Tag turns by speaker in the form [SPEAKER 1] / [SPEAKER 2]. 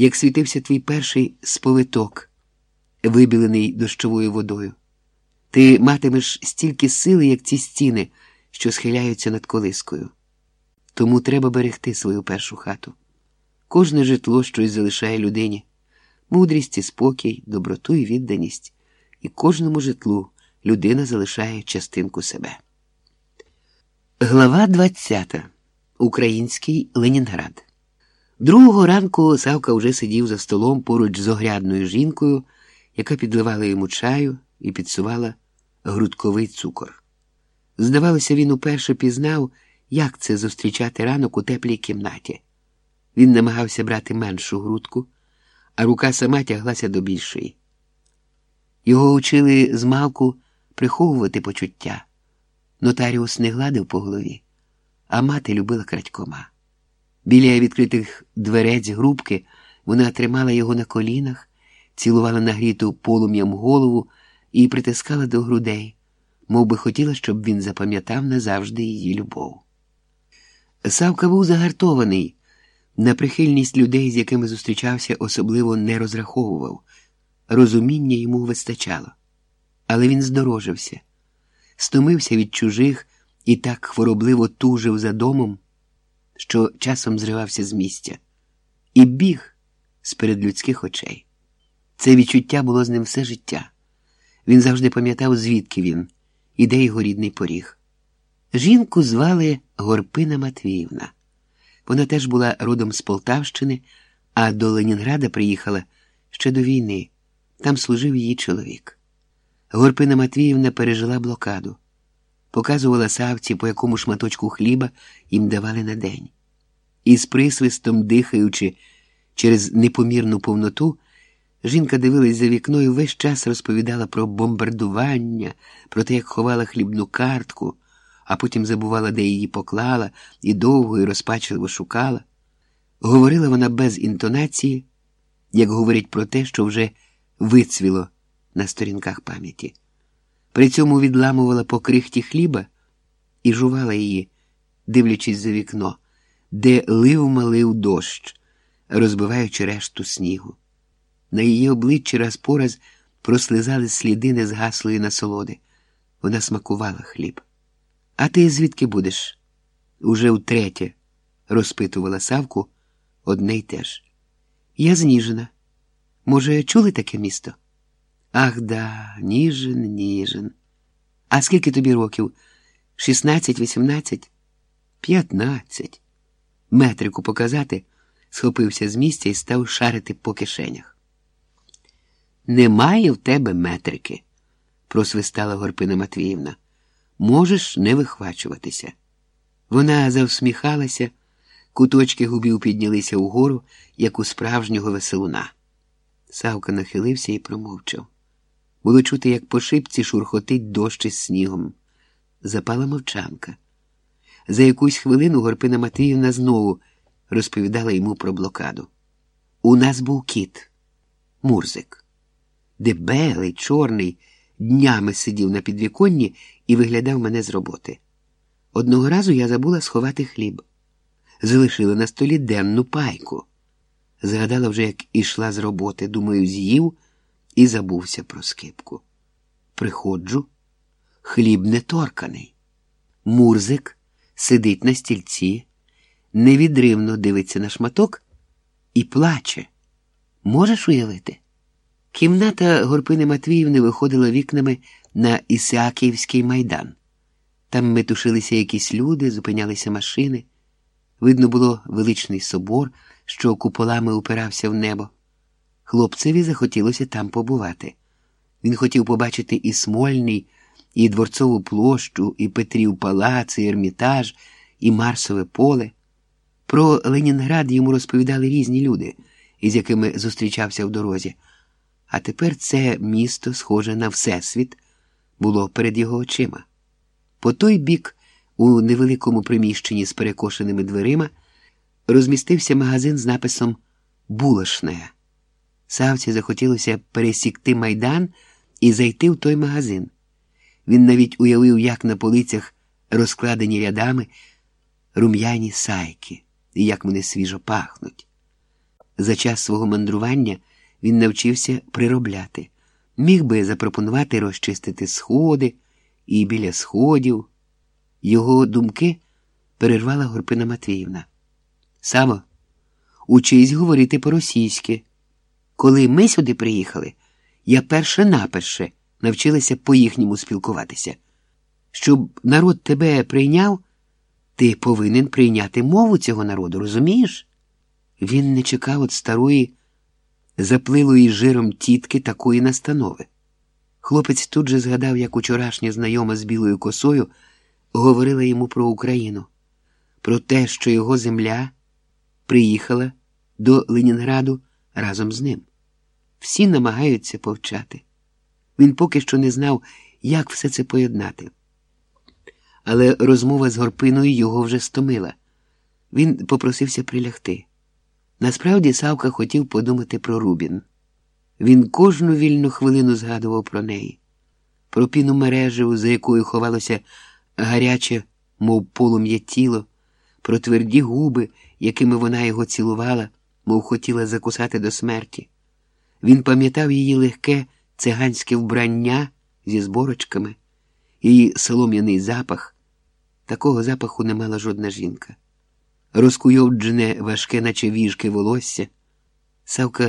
[SPEAKER 1] як світився твій перший сповиток, вибілений дощовою водою. Ти матимеш стільки сили, як ці стіни, що схиляються над колискою. Тому треба берегти свою першу хату. Кожне житло щось залишає людині, мудрість і спокій, доброту і відданість, і кожному житлу людина залишає частинку себе. Глава 20. Український Ленінград. Другого ранку Савка вже сидів за столом поруч з огрядною жінкою, яка підливала йому чаю і підсувала грудковий цукор. Здавалося, він уперше пізнав, як це зустрічати ранок у теплій кімнаті. Він намагався брати меншу грудку, а рука сама тяглася до більшої. Його учили з малку приховувати почуття. Нотаріус не гладив по голові, а мати любила крадькома. Біля відкритих дверець грубки вона тримала його на колінах, цілувала нагріту полум'ям голову і притискала до грудей, мов би хотіла, щоб він запам'ятав назавжди її любов. Савка був загартований, на прихильність людей, з якими зустрічався, особливо не розраховував, розуміння йому вистачало. Але він здорожився, стомився від чужих і так хворобливо тужив за домом, що часом зривався з місця, і біг з перед людських очей. Це відчуття було з ним все життя. Він завжди пам'ятав, звідки він і де його рідний поріг. Жінку звали Горпина Матвіївна. Вона теж була родом з Полтавщини, а до Ленінграда приїхала ще до війни. Там служив її чоловік. Горпина Матвіївна пережила блокаду, показувала савці, по якому шматочку хліба їм давали на день. І з присвистом, дихаючи через непомірну повноту, жінка дивилась за вікно і весь час розповідала про бомбардування, про те, як ховала хлібну картку а потім забувала, де її поклала, і довго і розпачливо шукала. Говорила вона без інтонації, як говорить про те, що вже вицвіло на сторінках пам'яті. При цьому відламувала по крихті хліба і жувала її, дивлячись за вікно, де лив малив дощ, розбиваючи решту снігу. На її обличчі раз по раз прослизали сліди незгаслої насолоди. Вона смакувала хліб. А ти звідки будеш? Уже втретє, розпитувала Савку одне й те ж. Я з Ніжина. Може, чули таке місто? Ах да, Ніжин, Ніжин. А скільки тобі років? Шістнадцять, вісімнадцять? П'ятнадцять. Метрику показати, схопився з місця і став шарити по кишенях. Немає в тебе метрики, просвистала Горпина Матвіївна можеш не вихвачуватися. Вона завсміхалася, куточки губів піднялися вгору, як у справжнього веселуна. Савка нахилився і промовчав. Було чути, як по шипці шурхотить дощ із снігом. Запала мовчанка. За якусь хвилину Горпина Матвіївна знову розповідала йому про блокаду. У нас був кіт, Мурзик, дебелий, чорний днями сидів на підвіконні і виглядав мене з роботи. Одного разу я забула сховати хліб, залишила на столі денну пайку. Згадала вже, як ішла з роботи, думаю, з'їв і забувся про скипку. Приходжу, хліб не торканий. Мурзик сидить на стільці, невідривно дивиться на шматок і плаче. Можеш уявити? Кімната Горпини Матвіївни виходила вікнами на Ісааківський майдан. Там метушилися якісь люди, зупинялися машини. Видно було величний собор, що куполами упирався в небо. Хлопцеві захотілося там побувати. Він хотів побачити і Смольний, і Дворцову площу, і Петрів палац, і Ермітаж, і Марсове поле. Про Ленінград йому розповідали різні люди, із якими зустрічався в дорозі. А тепер це місто, схоже на Всесвіт, було перед його очима. По той бік, у невеликому приміщенні з перекошеними дверима, розмістився магазин з написом Булошне. Савці захотілося пересікти майдан і зайти в той магазин. Він навіть уявив, як на полицях розкладені рядами рум'яні сайки, і як вони свіжо пахнуть. За час свого мандрування він навчився приробляти, міг би запропонувати розчистити сходи і біля сходів. Його думки перервала Горпина Матвіївна. Саво, учись говорити по-російськи. Коли ми сюди приїхали, я перше наперше навчилася по-їхньому спілкуватися. Щоб народ тебе прийняв, ти повинен прийняти мову цього народу, розумієш? Він не чекав від старої, заплилої жиром тітки такої настанови. Хлопець тут же згадав, як учорашня знайома з білою косою говорила йому про Україну, про те, що його земля приїхала до Ленінграду разом з ним. Всі намагаються повчати. Він поки що не знав, як все це поєднати. Але розмова з горпиною його вже стомила. Він попросився прилягти. Насправді Савка хотів подумати про Рубін. Він кожну вільну хвилину згадував про неї, про піну мережеву, за якою ховалося гаряче, мов полум'я тіло, про тверді губи, якими вона його цілувала, мов хотіла закусати до смерті. Він пам'ятав її легке циганське вбрання зі зборочками, її солом'яний запах. Такого запаху не мала жодна жінка. Розкуйовджене важке, наче віжки волосся. Савка